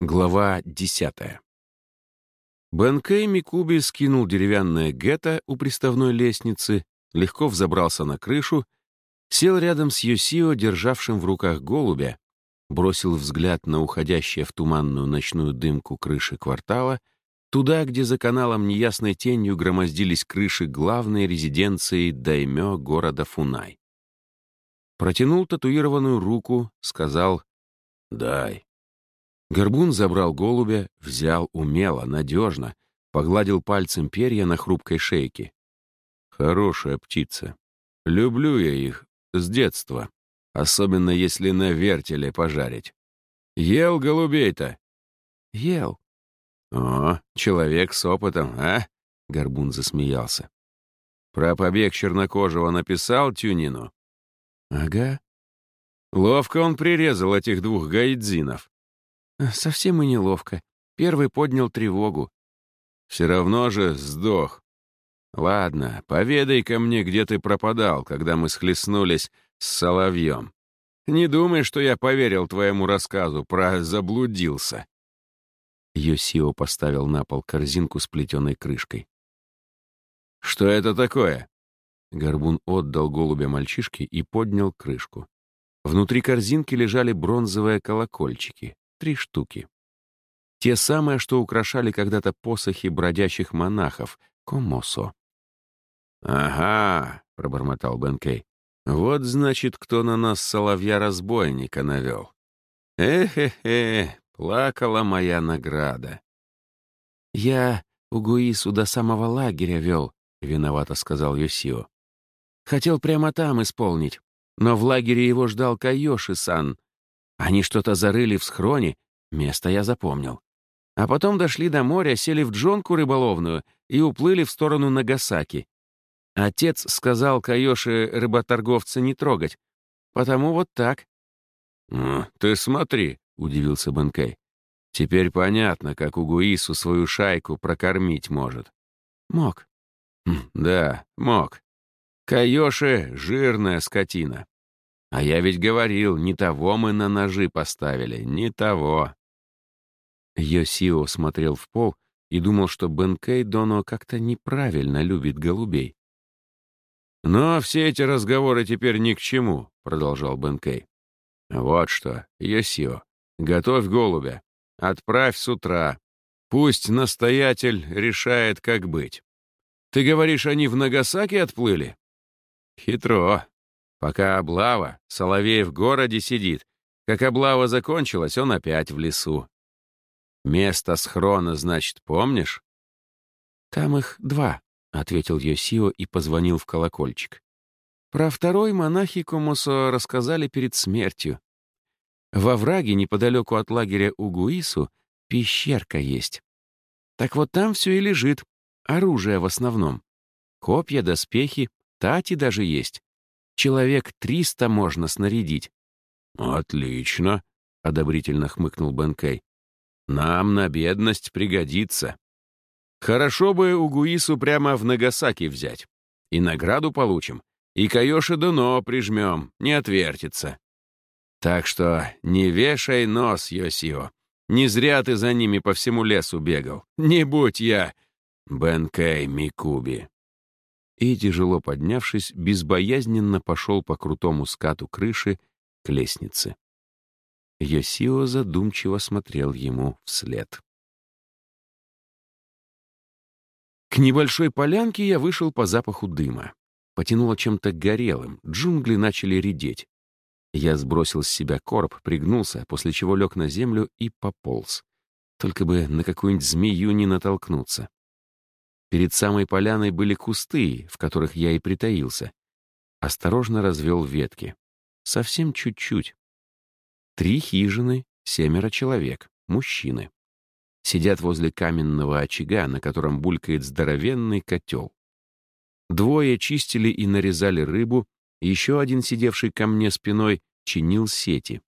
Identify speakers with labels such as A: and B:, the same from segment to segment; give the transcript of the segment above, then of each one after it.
A: Глава десятая. Бенкей Микуби скинул деревянное гетто у приставной лестницы, легко взобрался на крышу, сел рядом с Йосио, державшим в руках голубя, бросил взгляд на уходящее в туманную ночную дымку крыши квартала, туда, где за каналом неясной тенью громоздились крыши главной резиденции даймё города Фунай. Протянул татуированную руку, сказал «Дай». Горбун забрал голубя, взял умело, надежно, погладил пальцем перья на хрупкой шейке. Хорошая птица. Люблю я их с детства, особенно если на вертеле пожарить. Ел голубей-то? Ел. О, человек с опытом, а? Горбун засмеялся. Про побег чернокожего написал Тюнину? Ага. Ловко он прирезал этих двух гайдзинов. Совсем и неловко. Первый поднял тревогу. Все равно же сдох. Ладно, поведай-ка мне, где ты пропадал, когда мы схлестнулись с соловьем. Не думай, что я поверил твоему рассказу про «заблудился». Йосио поставил на пол корзинку с плетеной крышкой. «Что это такое?» Горбун отдал голубя мальчишке и поднял крышку. Внутри корзинки лежали бронзовые колокольчики. Три штуки. Те самые, что украшали когда-то посохи бродячих монахов, комосо. «Ага», — пробормотал Бенкей. «Вот, значит, кто на нас соловья-разбойника навел. Эх-хе-хе, плакала моя награда». «Я Угуису до самого лагеря вел», — виновато сказал Йосио. «Хотел прямо там исполнить, но в лагере его ждал Кайоши-сан, они что-то зарыли в схроне, место я запомнил. А потом дошли до моря, сели в джонку рыболовную и уплыли в сторону Нагасаки. Отец сказал Кайоши рыботорговца не трогать. Потому вот так. «Ты смотри», — удивился Бенкей. «Теперь понятно, как Угуису свою шайку прокормить может». «Мог». Хм, «Да, мог. Кайоши — жирная скотина. А я ведь говорил, не того мы на ножи поставили, не того. Йосио смотрел в пол и думал, что Бенкей Доно как-то неправильно любит голубей. «Но все эти разговоры теперь ни к чему», — продолжал Бенкей. «Вот что, Йосио, готовь голубя, отправь с утра. Пусть настоятель решает, как быть. Ты говоришь, они в Нагасаки отплыли?» «Хитро. Пока облава, Соловей в городе сидит. Как облава закончилась, он опять в лесу. Место схрона, значит, помнишь? Там их два, — ответил Йосио и позвонил в колокольчик. Про второй монахи Комосо рассказали перед смертью. Во враге неподалеку от лагеря Угуису пещерка есть. Так вот там все и лежит, оружие в основном. Копья, доспехи, тати даже есть. Человек триста можно снарядить». «Отлично», — одобрительно хмыкнул Бенкей. «Нам на бедность пригодится. Хорошо бы Угуису прямо в Нагасаки взять. И награду получим, и Кайоши Дуно прижмем, не отвертится. Так что не вешай нос, Йосио. Не зря ты за ними по всему лесу бегал. Не будь я Бенкей Микуби и, тяжело поднявшись, безбоязненно пошел по крутому скату крыши к лестнице. Йосио задумчиво смотрел ему вслед. К небольшой полянке я вышел по запаху дыма. Потянуло чем-то горелым, джунгли начали редеть. Я сбросил с себя короб, пригнулся, после чего лег на землю и пополз. Только бы на какую-нибудь змею не натолкнуться. Перед самой поляной были кусты, в которых я и притаился. Осторожно развел ветки. Совсем чуть-чуть. Три хижины, семеро человек, мужчины. Сидят возле каменного очага, на котором булькает здоровенный котел. Двое чистили и нарезали рыбу, еще один, сидевший ко мне спиной, чинил сети.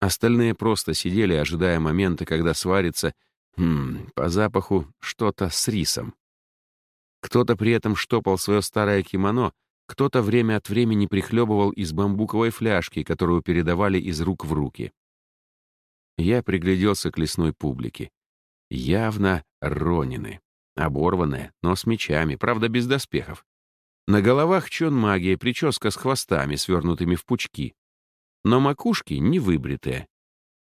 A: Остальные просто сидели, ожидая момента, когда сварится Хм, по запаху что-то с рисом. Кто-то при этом штопал свое старое кимоно, кто-то время от времени прихлебывал из бамбуковой фляжки, которую передавали из рук в руки. Я пригляделся к лесной публике. Явно ронины. Оборванные, но с мечами, правда, без доспехов. На головах чон магия, прическа с хвостами, свернутыми в пучки. Но макушки не выбритые.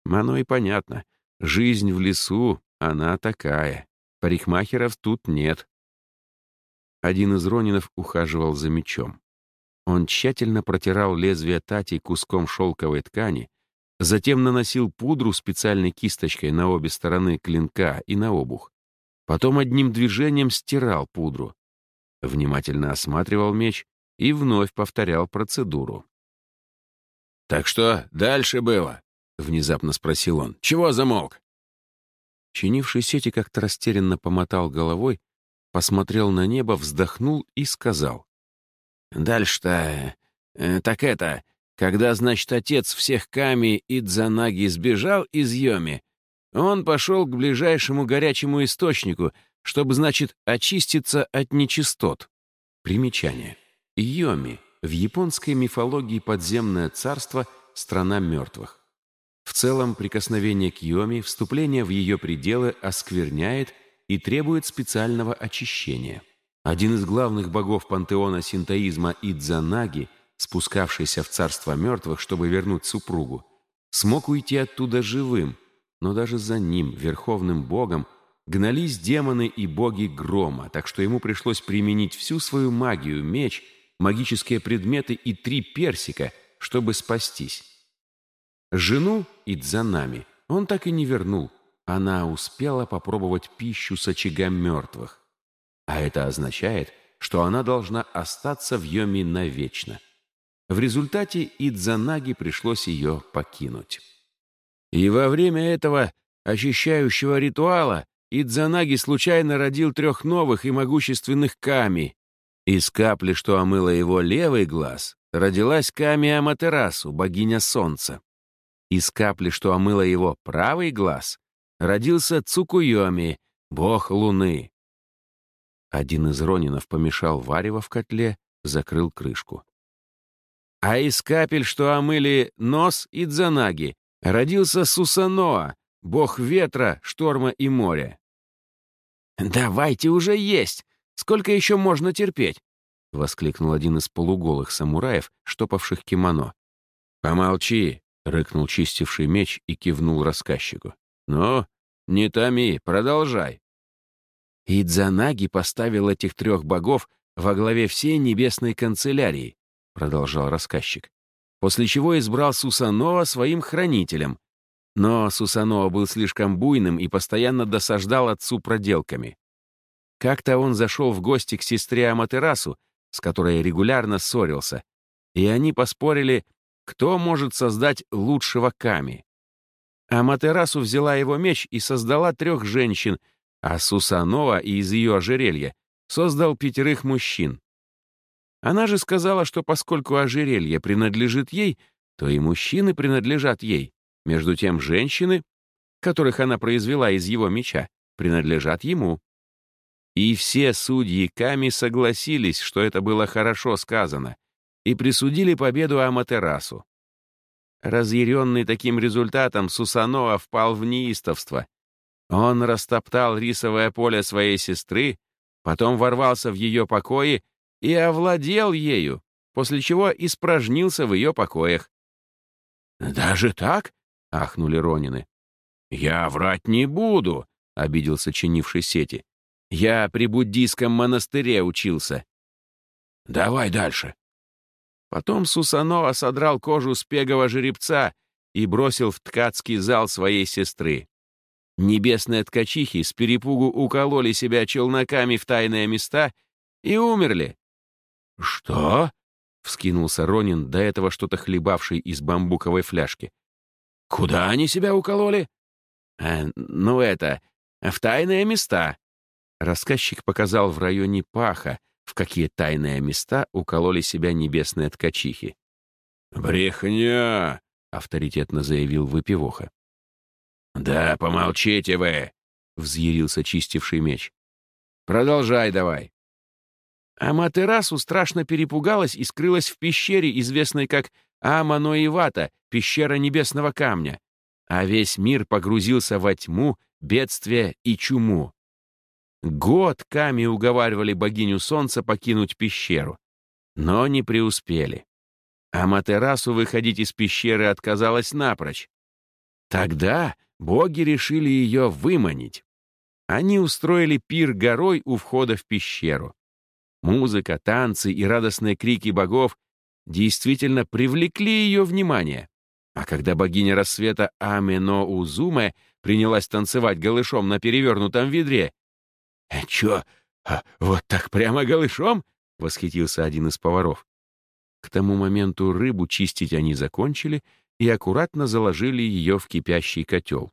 A: Оно и понятно. Жизнь в лесу, она такая. Парикмахеров тут нет. Один из ронинов ухаживал за мечом. Он тщательно протирал лезвие тати куском шелковой ткани, затем наносил пудру специальной кисточкой на обе стороны клинка и на обух. Потом одним движением стирал пудру. Внимательно осматривал меч и вновь повторял процедуру.
B: «Так что дальше было?» — внезапно спросил он. «Чего замолк?»
A: Чинивший сети как-то растерянно помотал головой, посмотрел на небо, вздохнул и сказал.
B: «Дальше-то... Э, так это... Когда, значит, отец всех Ками и Дзанаги сбежал из Йоми, он пошел к ближайшему горячему источнику, чтобы, значит, очиститься от нечистот.
A: Примечание. Йоми. В японской мифологии подземное царство — страна мертвых. В целом, прикосновение к Йоми, вступление в ее пределы оскверняет и требует специального очищения. Один из главных богов пантеона синтоизма Идзанаги, спускавшийся в царство мертвых, чтобы вернуть супругу, смог уйти оттуда живым — но даже за ним, верховным богом, гнались демоны и боги грома, так что ему пришлось применить всю свою магию, меч, магические предметы и три персика, чтобы спастись. Жену Идзанами он так и не вернул. Она успела попробовать пищу с очага мертвых. А это означает, что она должна остаться в Йоми навечно. В результате Идзанаги пришлось ее покинуть.
B: И во время этого очищающего ритуала Идзанаги случайно родил трех новых и могущественных Ками. Из капли, что омыло его левый глаз, родилась Ками Аматерасу, богиня солнца. Из капли, что омыло его правый глаз, родился Цукуйоми, бог луны.
A: Один из ронинов помешал варево в котле, закрыл крышку.
B: А из капель, что омыли нос Идзанаги, Родился Сусаноа, бог ветра, шторма и моря. «Давайте уже есть! Сколько еще можно терпеть?» — воскликнул один из полуголых самураев, штопавших кимоно.
A: «Помолчи!» — рыкнул чистивший меч и кивнул рассказчику. «Ну, не томи, продолжай!»
B: «Идзанаги поставил этих трех богов во главе всей небесной канцелярии», — продолжал рассказчик после чего избрал Сусанова своим хранителем. Но Сусанова был слишком буйным и постоянно досаждал отцу проделками. Как-то он зашел в гости к сестре Аматерасу, с которой регулярно ссорился, и они поспорили, кто может создать лучшего Ками. Аматерасу взяла его меч и создала трех женщин, а Сусанова из ее ожерелья создал пятерых мужчин. Она же сказала, что поскольку ожерелье принадлежит ей, то и мужчины принадлежат ей. Между тем женщины, которых она произвела из его меча, принадлежат ему. И все судьи Ками согласились, что это было хорошо сказано, и присудили победу Аматерасу. Разъяренный таким результатом, Сусаноа впал в неистовство. Он растоптал рисовое поле своей сестры, потом ворвался в ее покои и овладел ею, после чего испражнился в ее покоях.
A: «Даже так?» — ахнули Ронины.
B: «Я врать не буду», — обиделся чинивший сети. «Я при буддийском монастыре учился».
A: «Давай дальше».
B: Потом Сусанова содрал кожу с пегого жеребца и бросил в ткацкий зал своей сестры. Небесные ткачихи с перепугу укололи себя челноками в тайные места и умерли,
A: «Что?» — вскинулся Ронин, до этого что-то хлебавший из бамбуковой фляжки.
B: «Куда они себя укололи?»
A: «Э, «Ну это, в тайные места». Рассказчик показал в районе Паха, в какие тайные места укололи себя небесные ткачихи.
B: «Брехня!» — авторитетно заявил выпивоха.
A: «Да помолчите вы!» — взъярился чистивший меч.
B: «Продолжай давай!» Аматерасу страшно перепугалась и скрылась в пещере, известной как Аманоивата, пещера небесного камня. а весь мир погрузился во тьму, бедствие и чуму. Год Ками уговаривали богиню солнца покинуть пещеру, но не преуспели. А Матерасу выходить из пещеры отказалась напрочь. Тогда боги решили ее выманить. Они устроили пир горой у входа в пещеру. Музыка, танцы и радостные крики богов действительно привлекли ее внимание. А когда богиня рассвета Амено Узуме принялась танцевать голышом на перевернутом ведре, «Э, «Чё, а вот так прямо голышом?» — восхитился один из поваров. К тому моменту рыбу чистить они закончили и аккуратно заложили ее в кипящий котел.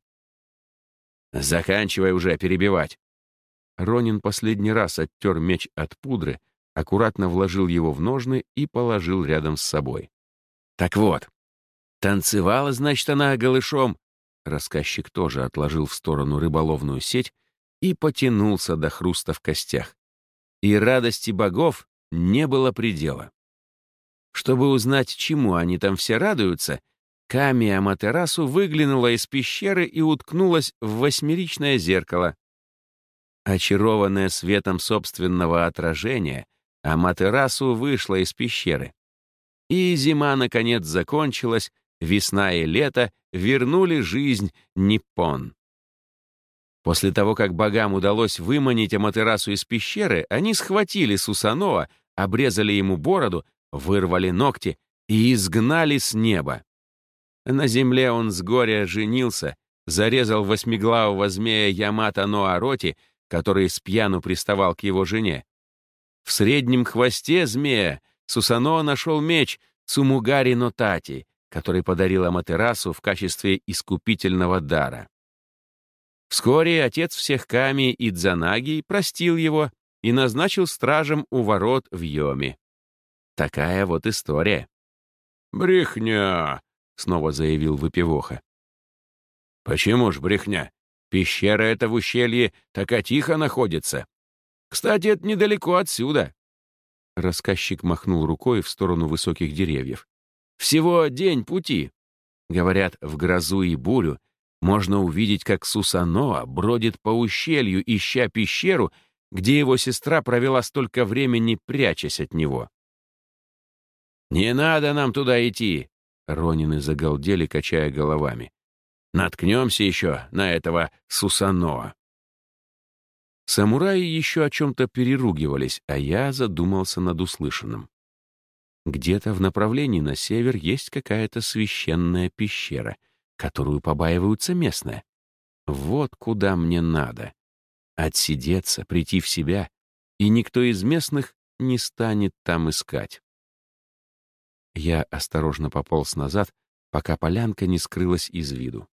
B: «Заканчивай уже перебивать!» Ронин последний раз оттер меч от пудры, аккуратно вложил его в ножны и положил рядом с собой. «Так вот, танцевала, значит, она голышом!» Рассказчик тоже отложил в сторону рыболовную сеть и потянулся до хруста в костях. И радости богов не было предела. Чтобы узнать, чему они там все радуются, Ками Аматерасу выглянула из пещеры и уткнулась в восьмеричное зеркало. Очарованная светом собственного отражения, Аматерасу вышла из пещеры. И зима, наконец, закончилась, весна и лето вернули жизнь Ниппон. После того, как богам удалось выманить Аматерасу из пещеры, они схватили Сусаноа, обрезали ему бороду, вырвали ногти и изгнали с неба. На земле он с горя женился, зарезал восьмиглавого змея Ямата Ноароти, который с пьяну приставал к его жене. В среднем хвосте змея Сусано нашел меч Цумугари Нотати, который подарил Аматерасу в качестве искупительного дара. Вскоре отец всех Ками Идзанаги простил его и назначил стражем у ворот в Йоме. Такая вот история.
A: «Брехня!» — снова заявил выпивоха. «Почему ж брехня? Пещера эта в ущелье так тихо находится. Кстати, это недалеко отсюда».
B: Рассказчик махнул рукой в сторону высоких деревьев. «Всего день пути. Говорят, в грозу и бурю можно увидеть, как Сусаноа бродит по ущелью, ища пещеру, где его сестра провела столько времени, прячась от него.
A: «Не надо нам туда идти!» Ронины загалдели, качая головами. «Наткнемся еще на этого Сусаноа!»
B: Самураи еще о чем-то переругивались, а я задумался над услышанным. Где-то в направлении на север есть какая-то священная пещера — которую побаиваются местные. Вот куда мне надо. Отсидеться, прийти в себя, и никто из местных не станет там искать. Я осторожно пополз назад, пока полянка не скрылась из виду.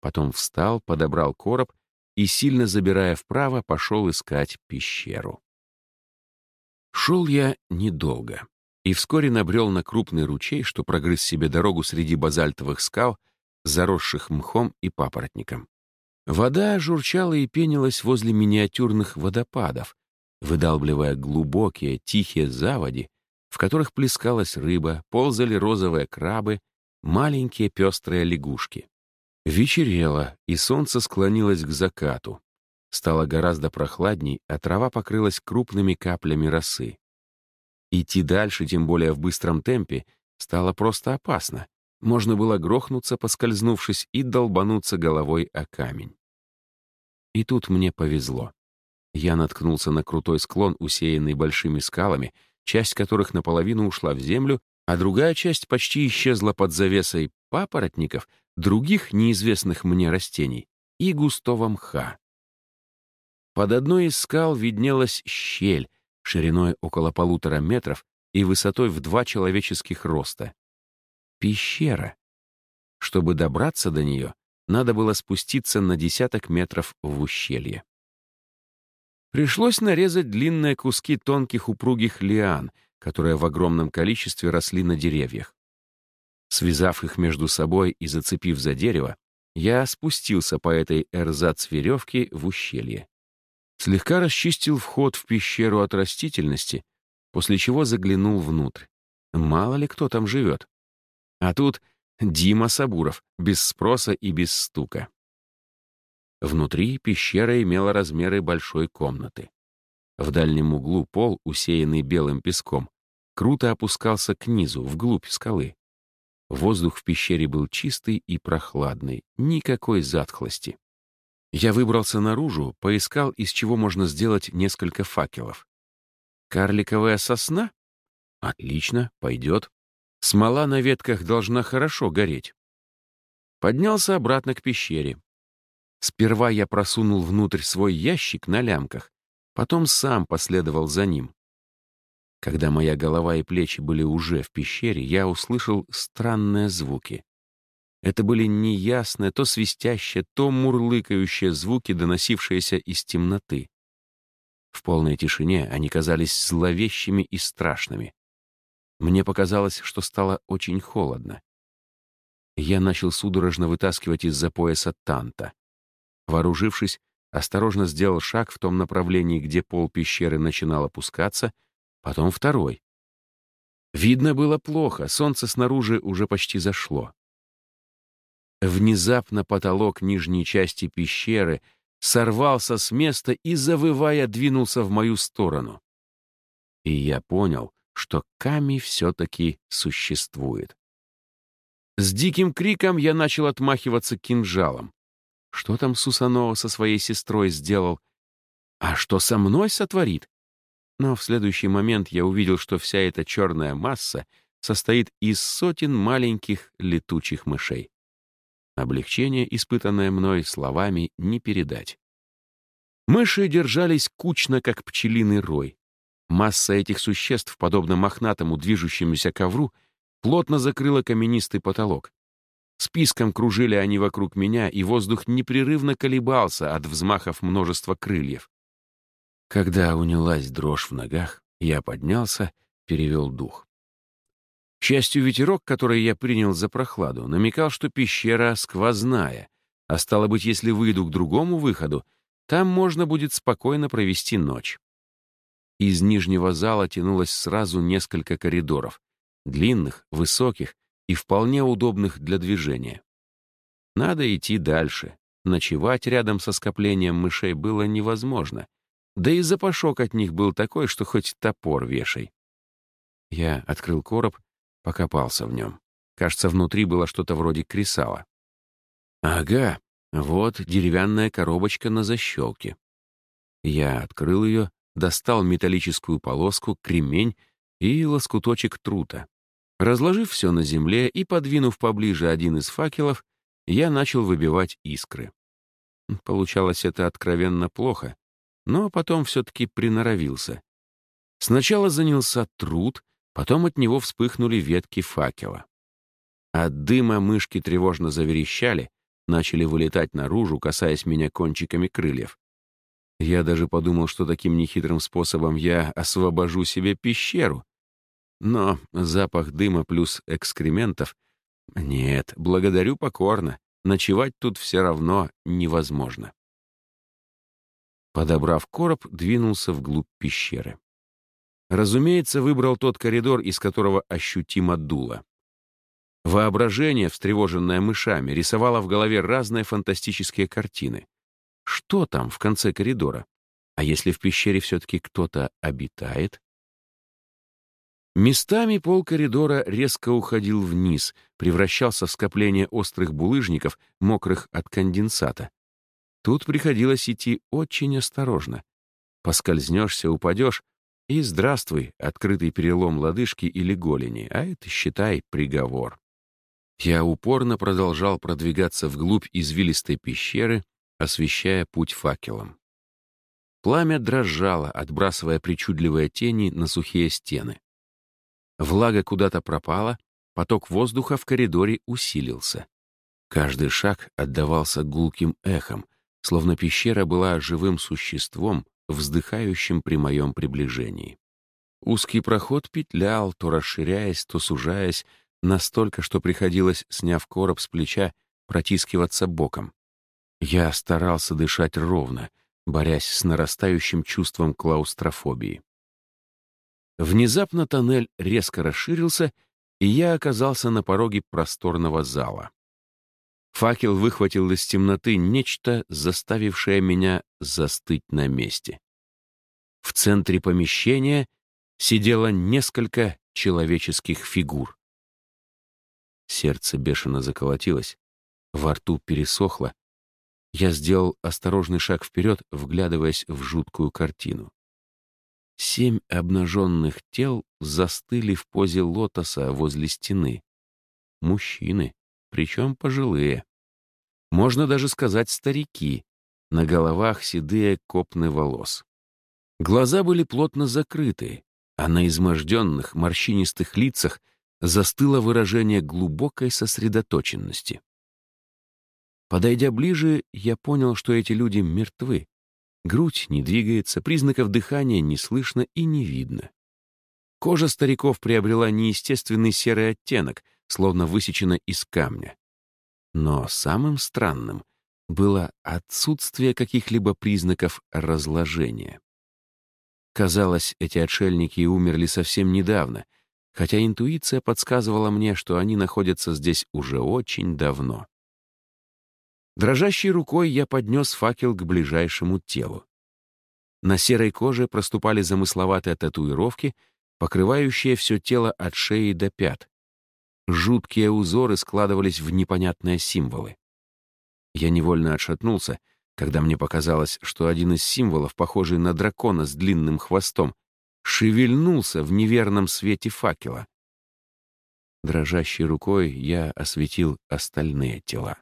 B: Потом встал, подобрал короб и, сильно забирая вправо, пошел искать пещеру. Шел я недолго и вскоре набрел на крупный ручей, что прогрыз себе дорогу среди базальтовых скал заросших мхом и папоротником. Вода журчала и пенилась возле миниатюрных водопадов, выдалбливая глубокие, тихие заводи, в которых плескалась рыба, ползали розовые крабы, маленькие пестрые лягушки. Вечерело, и солнце склонилось к закату. Стало гораздо прохладней, а трава покрылась крупными каплями росы. Идти дальше, тем более в быстром темпе, стало просто опасно. Можно было грохнуться, поскользнувшись, и долбануться головой о камень. И тут мне повезло. Я наткнулся на крутой склон, усеянный большими скалами, часть которых наполовину ушла в землю, а другая часть почти исчезла под завесой папоротников, других неизвестных мне растений и густого мха. Под одной из скал виднелась щель, шириной около полутора метров и высотой в два человеческих роста пещера. Чтобы добраться до нее, надо было спуститься на десяток метров в ущелье. Пришлось нарезать длинные куски тонких упругих лиан, которые в огромном количестве росли на деревьях. Связав их между собой и зацепив за дерево, я спустился по этой эрзац-веревке в ущелье. Слегка расчистил вход в пещеру от растительности, после чего заглянул внутрь. Мало ли кто там живет. А тут Дима Сабуров, без спроса и без стука. Внутри пещера имела размеры большой комнаты. В дальнем углу пол, усеянный белым песком, круто опускался к низу, вглубь скалы. Воздух в пещере был чистый и прохладный, никакой затхлости. Я выбрался наружу, поискал, из чего можно сделать несколько факелов. Карликовая сосна? Отлично, пойдет. Смола на ветках должна хорошо гореть. Поднялся обратно к пещере. Сперва я просунул внутрь свой ящик на лямках, потом сам последовал за ним. Когда моя голова и плечи были уже в пещере, я услышал странные звуки. Это были неясные, то свистящие, то мурлыкающие звуки, доносившиеся из темноты. В полной тишине они казались зловещими и страшными. Мне показалось, что стало очень холодно. Я начал судорожно вытаскивать из-за пояса танта. Вооружившись, осторожно сделал шаг в том направлении, где пол пещеры начинал опускаться, потом второй. Видно было плохо, солнце снаружи уже почти зашло. Внезапно потолок нижней части пещеры сорвался с места и, завывая, двинулся в мою сторону. И я понял, что Ками все-таки существует. С диким криком я начал отмахиваться кинжалом. Что там Сусанова со своей сестрой сделал? А что со мной сотворит? Но в следующий момент я увидел, что вся эта черная масса состоит из сотен маленьких летучих мышей. Облегчение, испытанное мной словами, не передать. Мыши держались кучно, как пчелиный рой. Масса этих существ, подобно мохнатому движущемуся ковру, плотно закрыла каменистый потолок. Списком кружили они вокруг меня, и воздух непрерывно колебался от взмахов множества крыльев. Когда унялась дрожь в ногах, я поднялся, перевел дух. К счастью, ветерок, который я принял за прохладу, намекал, что пещера сквозная, а стало быть, если выйду к другому выходу, там можно будет спокойно провести ночь. Из нижнего зала тянулось сразу несколько коридоров, длинных, высоких, и вполне удобных для движения. Надо идти дальше. Ночевать рядом со скоплением мышей было невозможно. Да и запашок от них был такой, что хоть топор вешай. Я открыл короб, покопался в нем. Кажется, внутри было что-то вроде кресала. Ага, вот деревянная коробочка на защелке. Я открыл ее, достал металлическую полоску, кремень и лоскуточек трута. Разложив все на земле и подвинув поближе один из факелов, я начал выбивать искры. Получалось это откровенно плохо, но потом все-таки приноровился. Сначала занялся труд, потом от него вспыхнули ветки факела. От дыма мышки тревожно заверещали, начали вылетать наружу, касаясь меня кончиками крыльев. Я даже подумал, что таким нехитрым способом я освобожу себе пещеру, но запах дыма плюс экскрементов... Нет, благодарю покорно. Ночевать тут все равно невозможно. Подобрав короб, двинулся вглубь пещеры. Разумеется, выбрал тот коридор, из которого ощутимо дуло. Воображение, встревоженное мышами, рисовало в голове разные фантастические картины. Что там в конце коридора? А если в пещере все-таки кто-то обитает? Местами пол коридора резко уходил вниз, превращался в скопление острых булыжников, мокрых от конденсата. Тут приходилось идти очень осторожно. Поскользнешься, упадешь, и здравствуй, открытый перелом лодыжки или голени, а это, считай, приговор. Я упорно продолжал продвигаться вглубь извилистой пещеры, освещая путь факелом. Пламя дрожало, отбрасывая причудливые тени на сухие стены. Влага куда-то пропала, поток воздуха в коридоре усилился. Каждый шаг отдавался гулким эхом, словно пещера была живым существом, вздыхающим при моем приближении. Узкий проход петлял, то расширяясь, то сужаясь, настолько, что приходилось, сняв короб с плеча, протискиваться боком. Я старался дышать ровно, борясь с нарастающим чувством клаустрофобии. Внезапно тоннель резко расширился, и я оказался на пороге просторного зала. Факел выхватил из темноты нечто, заставившее меня застыть на месте. В центре помещения сидело несколько человеческих фигур. Сердце бешено заколотилось, во рту пересохло. Я сделал осторожный шаг вперед, вглядываясь в жуткую картину. Семь обнаженных тел застыли в позе лотоса возле стены. Мужчины, причем пожилые. Можно даже сказать старики. На головах седые копны волос. Глаза были плотно закрыты, а на изможденных, морщинистых лицах застыло выражение глубокой сосредоточенности. Подойдя ближе, я понял, что эти люди мертвы. Грудь не двигается, признаков дыхания не слышно и не видно. Кожа стариков приобрела неестественный серый оттенок, словно высечена из камня. Но самым странным было отсутствие каких-либо признаков разложения. Казалось, эти отшельники умерли совсем недавно, хотя интуиция подсказывала мне, что они находятся здесь уже очень давно. Дрожащей рукой я поднес факел к ближайшему телу. На серой коже проступали замысловатые татуировки, покрывающие все тело от шеи до пят. Жуткие узоры складывались в непонятные символы. Я невольно отшатнулся, когда мне показалось, что один из символов, похожий на дракона с длинным хвостом, шевельнулся в неверном свете факела. Дрожащей рукой я осветил остальные тела.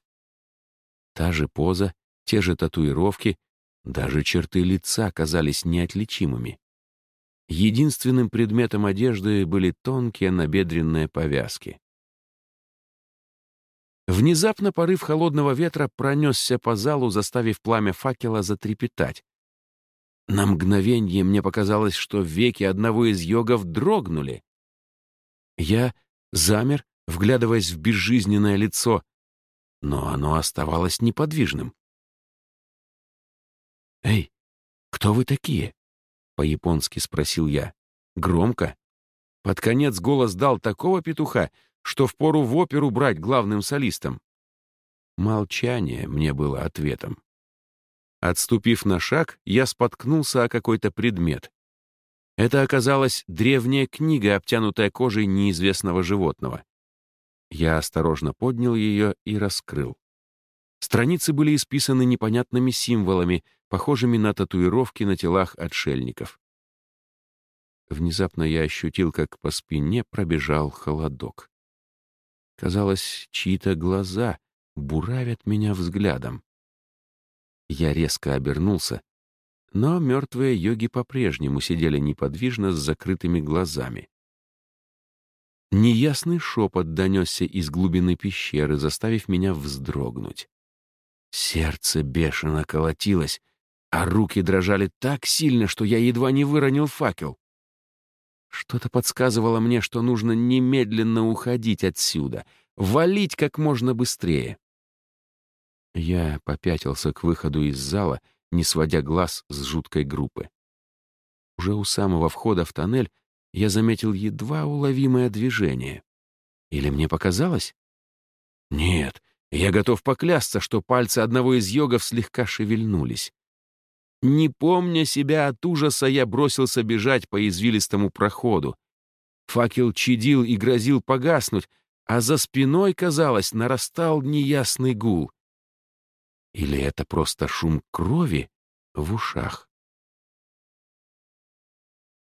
B: Та же поза, те же татуировки, даже черты лица казались неотличимыми. Единственным предметом одежды были тонкие набедренные повязки. Внезапно порыв холодного ветра пронесся по залу, заставив пламя факела затрепетать. На мгновение мне показалось, что веки одного из йогов дрогнули. Я замер, вглядываясь в безжизненное лицо, но оно оставалось неподвижным. «Эй, кто вы такие?» — по-японски спросил я. Громко. Под конец голос дал такого петуха, что впору в оперу брать главным солистом. Молчание мне было ответом. Отступив на шаг, я споткнулся о какой-то предмет. Это оказалась древняя книга, обтянутая кожей неизвестного животного. Я осторожно поднял ее и раскрыл. Страницы были исписаны непонятными символами, похожими на татуировки на телах отшельников. Внезапно я ощутил, как по спине пробежал холодок. Казалось, чьи-то глаза буравят меня взглядом. Я резко обернулся, но мертвые йоги по-прежнему сидели неподвижно с закрытыми глазами. Неясный шепот донесся из глубины пещеры, заставив меня вздрогнуть. Сердце бешено колотилось, а руки дрожали так сильно, что я едва не выронил факел. Что-то подсказывало мне, что нужно немедленно уходить отсюда, валить как можно быстрее. Я попятился к выходу из зала, не сводя глаз с жуткой группы. Уже у самого входа в тоннель я заметил едва уловимое движение. Или мне показалось? Нет, я готов поклясться, что пальцы одного из йогов слегка шевельнулись. Не помня себя от ужаса, я бросился бежать по извилистому проходу. Факел чадил и грозил погаснуть, а за спиной, казалось, нарастал неясный гул. Или это просто шум крови в ушах?